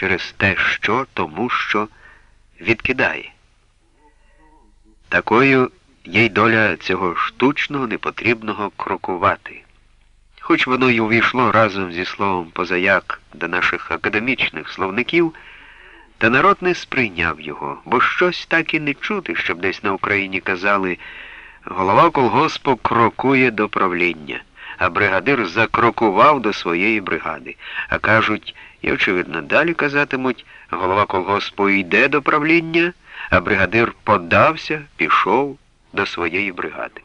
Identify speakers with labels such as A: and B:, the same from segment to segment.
A: через те, що, тому що відкидає. Такою є й доля цього штучного, непотрібного крокувати. Хоч воно й увійшло разом зі словом позаяк до наших академічних словників, та народ не сприйняв його, бо щось так і не чути, щоб десь на Україні казали голова колгоспу крокує до правління, а бригадир закрокував до своєї бригади. А кажуть, і, очевидно, далі казатимуть, голова колгоспу йде до правління, а бригадир подався, пішов до своєї бригади.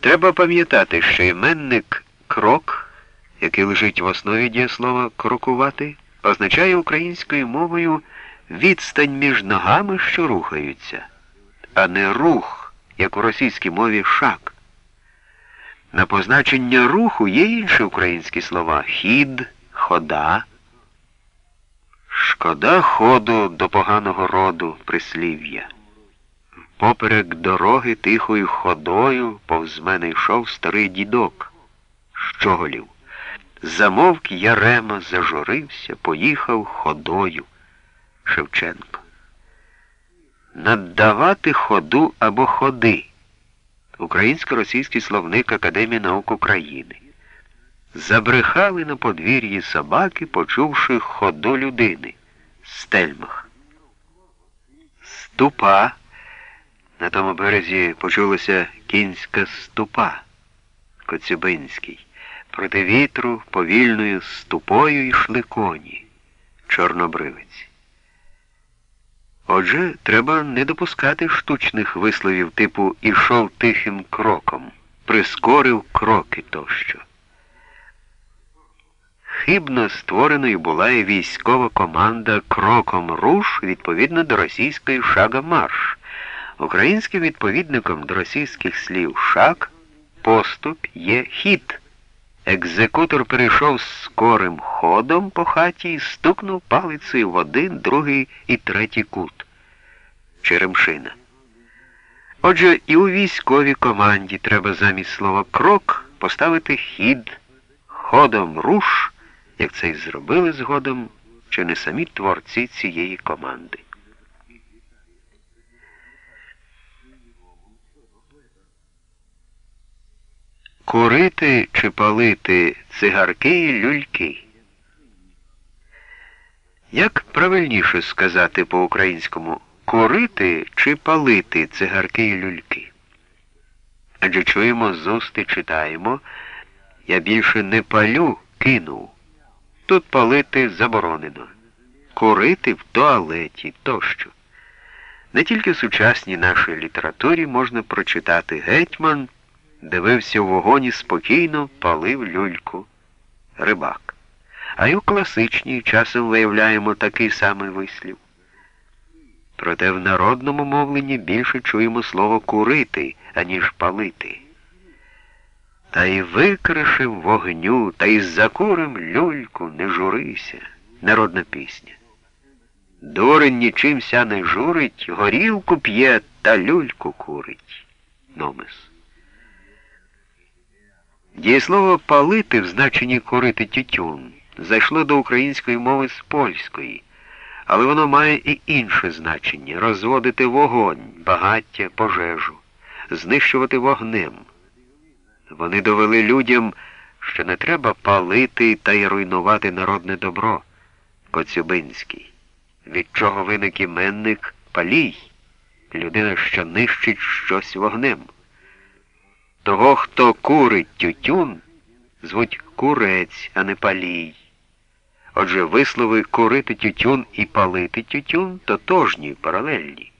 A: Треба пам'ятати, що іменник крок, який лежить в основі дієслова крокувати, означає українською мовою відстань між ногами, що рухаються, а не рух, як у російській мові шаг. На позначення руху є інші українські слова хід, хода. Шкода ходу до поганого роду прислів'я. Поперек дороги тихою ходою повз мене йшов старий дідок, щоголів. Замовк Ярема, зажурився, поїхав ходою. Шевченко. Наддавати ходу або ходи. Українсько-російський словник Академії наук України. Забрехали на подвір'ї собаки, почувши ходу людини. Стельмах. Ступа. На тому березі почулася кінська ступа. Коцюбинський. Проти вітру повільною ступою йшли коні. Чорнобривець. Отже, треба не допускати штучних висловів типу ішов тихим кроком, прискорив кроки тощо. Хибно створеною була і військова команда кроком руш відповідно до російської шага марш. Українським відповідником до російських слів шаг поступ є хід. Екзекутор перейшов скорим ходом по хаті і стукнув палицею в один, другий і третій кут. Черемшина. Отже, і у військовій команді треба замість слова крок поставити хід, ходом руш, як це й зробили згодом, чи не самі творці цієї команди. Курити чи палити цигарки і люльки. Як правильніше сказати по-українському курити чи палити цигарки і люльки? Адже чуємо з усти читаємо, я більше не палю, кинув. Тут палити заборонено. Курити в туалеті тощо. Не тільки в сучасній нашій літературі можна прочитати гетьман дивився в вогоні спокійно, палив люльку. Рибак. А й у класичній часом виявляємо такий самий вислів. Проте в народному мовленні більше чуємо слово курити, аніж палити. Та й викришив вогню, та й закурим люльку, не журися. Народна пісня. Дурень нічимся не журить, горілку п'є та люльку курить. Номес. Дієслово палити в значенні корити тютюн зайшло до української мови з польської, але воно має і інше значення розводити вогонь, багаття, пожежу, знищувати вогнем. Вони довели людям, що не треба палити та й руйнувати народне добро, Коцюбинський, від чого виник іменник палій, людина, що нищить щось вогнем. Того, хто курить тютюн, звуть курець, а не палій. Отже, вислови курити тютюн і палити тютюн тотожні, паралельні.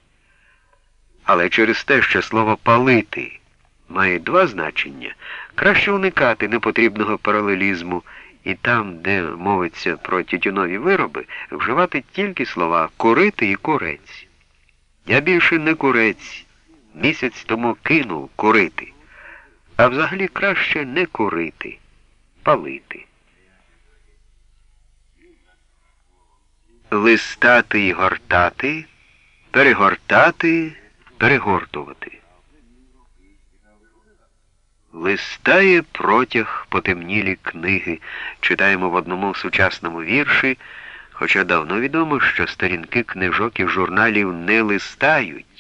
A: Але через те, що слово палити має два значення, краще уникати непотрібного паралелізму і там, де мовиться про тютюнові вироби, вживати тільки слова курити і курець. Я більше не курець, місяць тому кинув курити. А взагалі краще не курити, палити. Листати і гортати, перегортати, перегортувати. Листає протяг потемнілі книги, читаємо в одному сучасному вірші, хоча давно відомо, що сторінки книжок і журналів не листають.